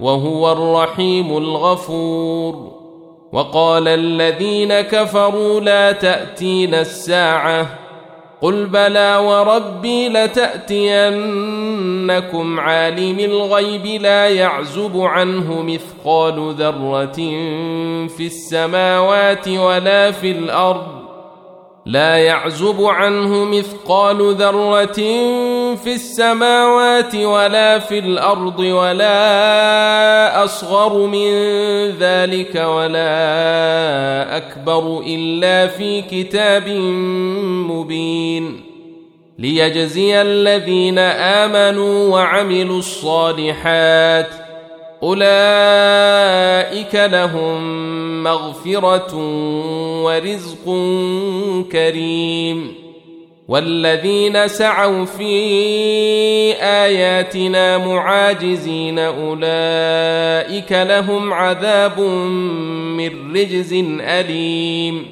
وهو الرحيم الغفور. وقال الذين كفروا لا تأتينا الساعة. قل بلى وربي لتأتينكم عالم الغيب لا يعزب عنه مثقال ذرة في السماوات ولا في الأرض. لا يعزب عنه مثقال ذرة في السماوات ولا في الأرض ولا أصغر من ذلك ولا أكبر إلا في كتاب مبين ليجزي الذين آمنوا وعملوا الصالحات أولئك لهم مغفرة ورزق كريم والذين سعوا في آياتنا معاجزين أولئك لهم عذاب من رجز أليم.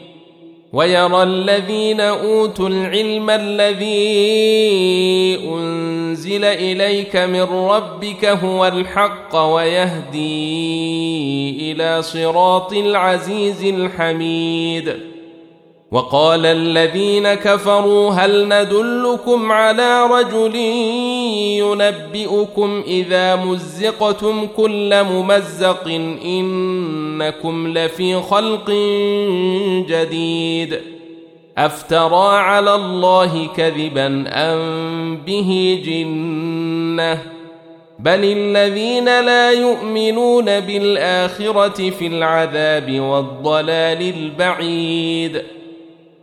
ويرى الذين أوتوا العلم الذي أنزل إليك من ربك هو الحق ويهدي إلى صراط العزيز الحميد. وقال الذين كفروا هل ندلكم على رجل ينبئكم إذا مزقتم كل ممزق إنكم لفي خلق جديد أفترى على الله كذبا أم به جنة بل الذين لا يؤمنون بالآخرة في العذاب والضلال البعيد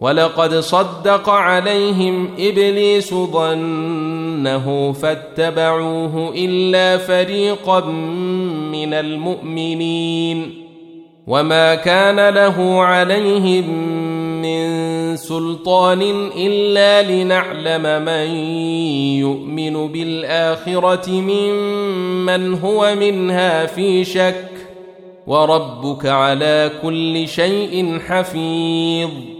ولقد صدق عليهم إبليس ظنه فاتبعوه إلا فريقا من المؤمنين وما كان له عليهم من سلطان إلا لنعلم من يؤمن بالآخرة ممن هو منها في شك وربك على كل شيء حفيظ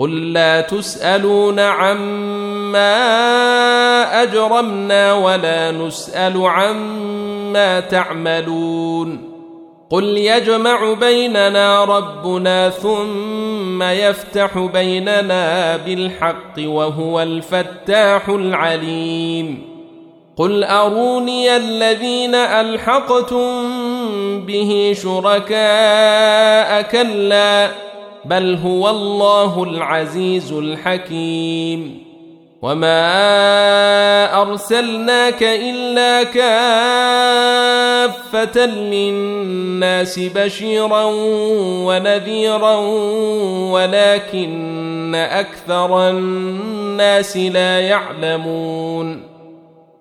قل لا تسالون عما اجرمنا ولا نسال عما تعملون قل يجمع بيننا ربنا ثم يفتح بيننا بالحق وهو الفتاح العليم قل اروني الذين الحقتم به شركاء كلا بل هو الله العزيز الحكيم. وما ارسلناك الا كافه للناس بشيرا ونذيرا ولكن أكثر الناس لا يعلمون.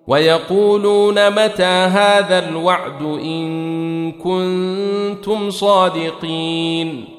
ويقولون متى هذا الوعد ان كنتم صادقين.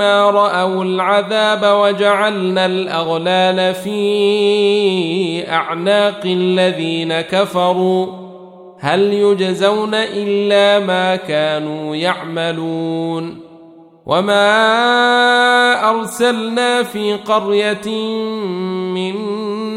رأوا العذاب وجعلنا الأغلال في أعناق الذين كفروا. هل يجزون إلا ما كانوا يعملون. وما أرسلنا في قرية من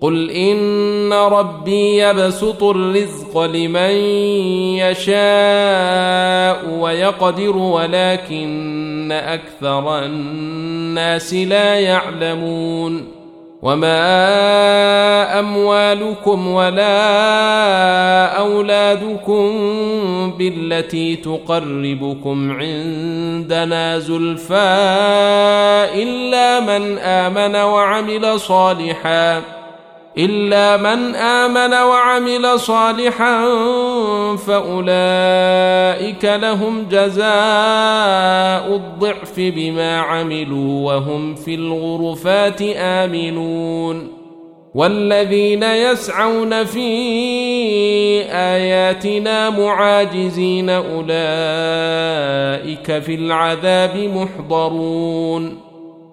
قل ان ربي يبسط الرزق لمن يشاء ويقدر ولكن أكثر الناس لا يعلمون. وما اموالكم ولا اولادكم بالتي تقربكم عندنا زلفى الا من امن وعمل صالحا إلا من آمن وعمل صالحا فأولئك لهم جزاء الضعف بما عملوا وهم في الغرفات آمنون. والذين يسعون في آياتنا معاجزين أولئك في العذاب محضرون.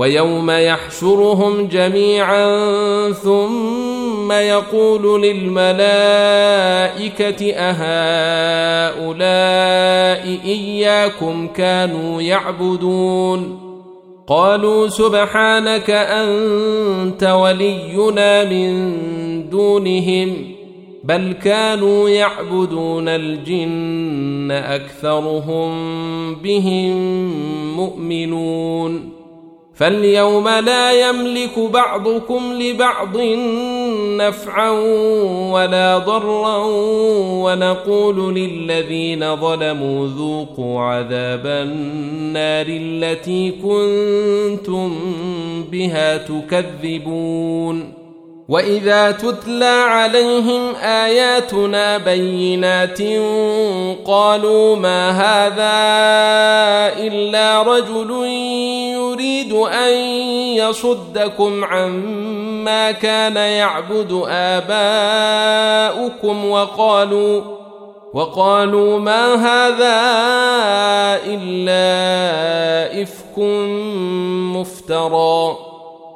ويوم يحشرهم جميعا ثم يقول للملائكة أهؤلاء إياكم كانوا يعبدون؟ قالوا سبحانك أنت ولينا من دونهم بل كانوا يعبدون الجن أكثرهم بهم مؤمنون. فاليوم لا يملك بعضكم لبعض نفعا ولا ضرا ونقول للذين ظلموا ذوقوا عذاب النار التي كنتم بها تكذبون واذا تتلى عليهم اياتنا بينات قالوا ما هذا الا رجل يريد ان يصدكم عما كان يعبد اباؤكم وقالوا وقالوا ما هذا الا افك مفترى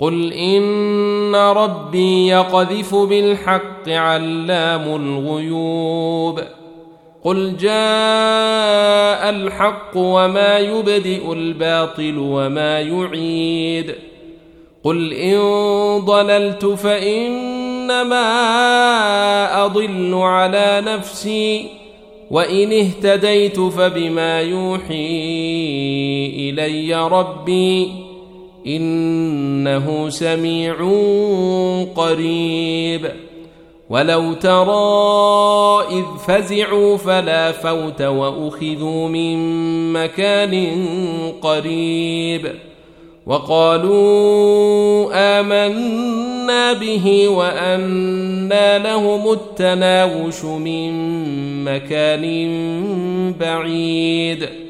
قل ان ربي يقذف بالحق علام الغيوب قل جاء الحق وما يبدئ الباطل وما يعيد قل ان ضللت فانما اضل على نفسي وان اهتديت فبما يوحي الي ربي إنه سميع قريب. ولو ترى إذ فزعوا فلا فوت وأخذوا من مكان قريب. وقالوا آمنا به وانى لهم التناوش من مكان بعيد.